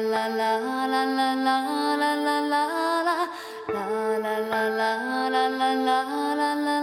啦啦啦啦啦啦啦啦啦啦啦啦啦啦啦啦啦啦啦。